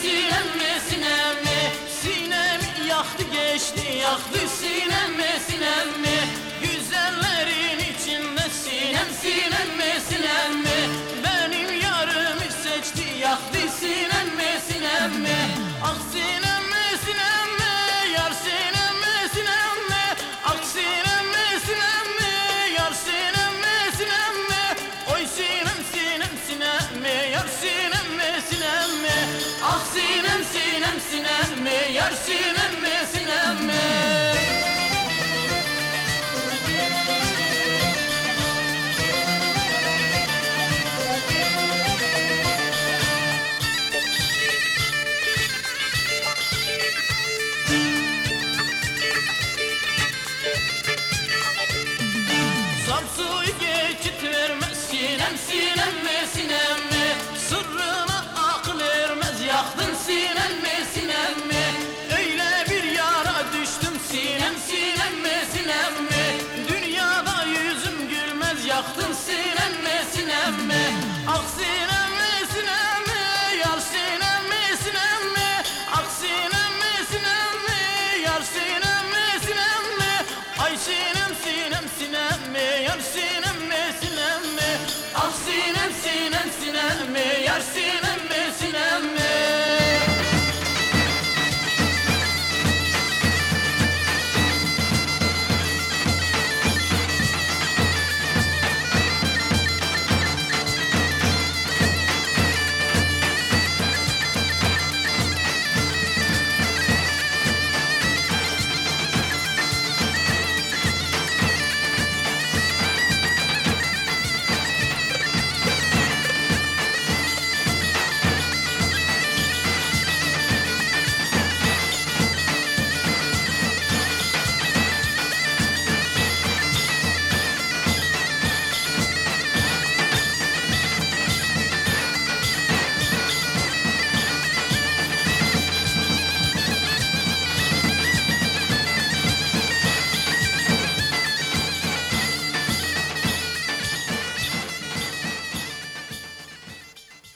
Sinem mi sinem mi Sinem yaktı geçti yaktı sinem. Dersim emmi sinem mi? Samsu'yu vermez sinem sinem sinem bıraktın